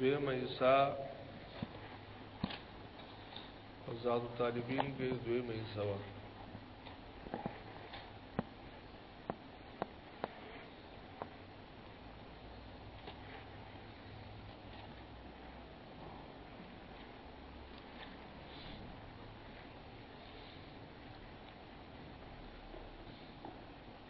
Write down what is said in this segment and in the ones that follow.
دویمه حصہ زاد طالبین کې دویمه حصہ و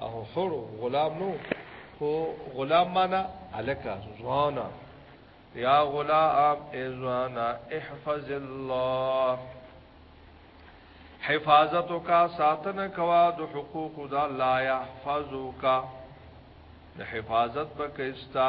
او حر غلام نو خو غلام معنا الکا زوانا یا غلام ازوانا احفظ الله حفاظت کا ساتن کوا د حقوق د الله يحفظک د حفاظت بکستا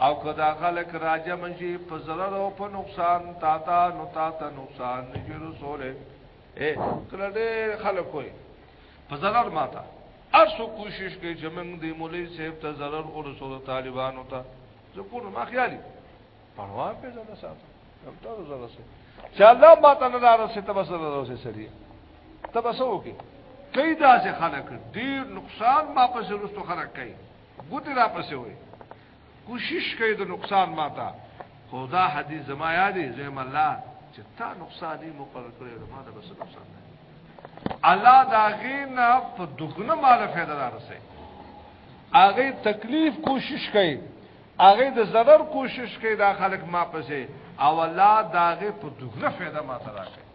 او که دا خلق راجم شي په ضرر او په نقصان تا تا نو تا ته نقصان نشي رسوله اے کله دې خلق وي په ضرر ماته ارسو کوشش کوي چې موږ دې مولوی صاحب ته ضرر او رسول طالبانو ته زه کوم ما خیالي پروا په ځان ساتم کوم ته ضرر سي چې الله ما ته نه راسي ته بس ضرر سي سړي ته بس وکي کئی دا سے خلق ډیر نقصان ما پس رستو خلق کئی ګوتې را پسې وي کوشش کوي د نقصان ماته خدا حدیث زما یادې زم الله چې تا نقصان یې مقرر کړی نو ما ته بس نقصان نه الله دا غینا په دغنه مال فائدہ درسه هغه تکلیف کوشش کوي هغه د zarar کوشش کوي دا خلک ما پسې او الله داغه په دغه فائدہ ما ته راکړي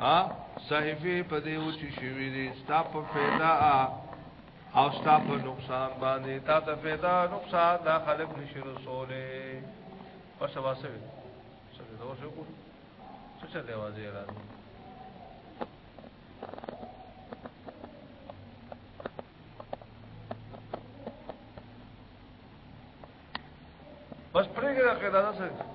ا صحیفه په دې او چې شوی دي ستا په فایده او ستا په نقصان باندې تا ته فایده نقصان دا خلق نشي رسوله او سبا سره سره دا څه کو څه څه دی وځي راځي بس پرېږه دا قاعده سره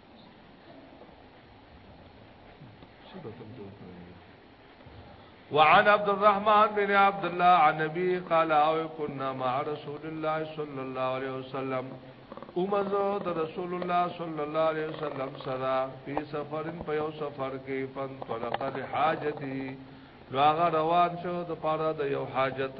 وعن عبد الرحمن بن عبد الله عن نبي قال او كنا مع رسول الله صلى الله عليه وسلم اومزو د رسول الله صلى الله عليه وسلم سره په سفر په یو سفر کې فن طلق لحاجتي لوغه روان شو د پاره د یو حاجت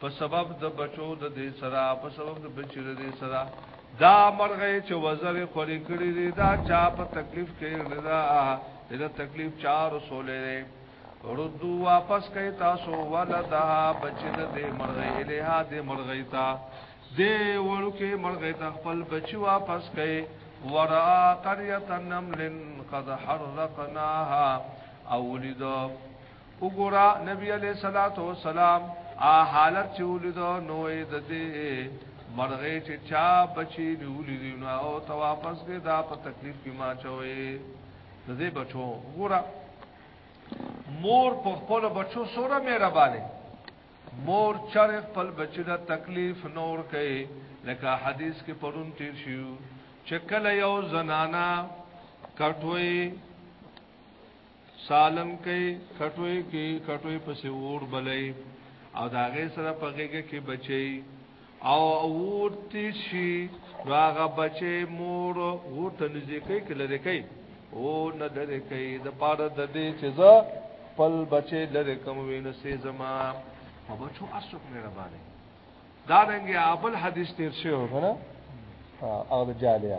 په سبب د بچو د دې سره په سبب د بچی د دې سره دا مرغه چې وزر خوري کړی دی دا چا په تکلیف کې نه دا دا تکلیف چا رسولې ردو واپس کئ تاسو ولدها بچی د دې مرغې الها دې مرغې تا دې ورکه مرغې ته خپل بچی واپس کئ ورا قريه النمل قد حرقناها اولید وګوره نبی علیہ الصلوۃ والسلام ا حالت چې ولیدو نو د دې مرغې چې چا بچی نیولې دی نو او ته واپس کې دا په تکلیف کې ما چوي د دې بچو وګوره مور په خپل بچو سره مهربانه مور چر خپل بچی دا تکلیف نور کوي لکه حدیث کې پرون تیر شو چې کله یو زنانا کټوي سالم کوي کټوي کې کټوي پسې ور بلې او دا غي سره پغېګه کې بچي او ور تشي راغه بچي مور ور تنځي کوي کې لری کوي او نه لری کوي د پاره د دې چې زه خپل بچي لری کوم وینې سي زما په بچو اسوک مې را باندې دا رنګه ابل حدیث تیر شوی کنه او د جالیه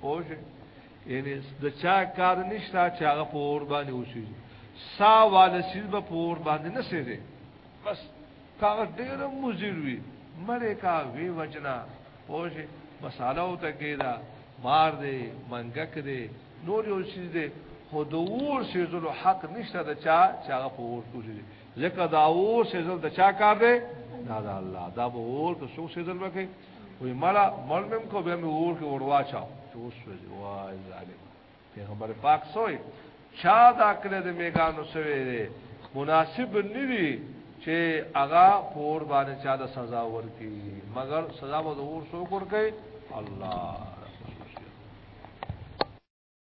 پوه شئ یعنی د چا کار نشته چې هغه په اور باندې اوسي سا والا سیز به په اور باندې نه سیږي بس کاغه ډېر مزیر وي مړې کا وی وجنا پوه شئ مساله او ته کېدا مار دې منګک دې نور یو سیز دې خو د اور سیزلو حق نشته د چا چې هغه په اور کوزي ځکه دا اور سیزل د چا کار دی دا دا الله دا به اور که څو سیزل وکړي وی مړه مړ مم کو به مې ور کې وروا چاو چې اوس وځي وای ظالم پیغمبر پاک سوې چا دا کړې د میګانو سوې دې مناسب ندي چې هغه پور باندې چا د سزا ورکي مگر سزا به ور سو کور کوي الله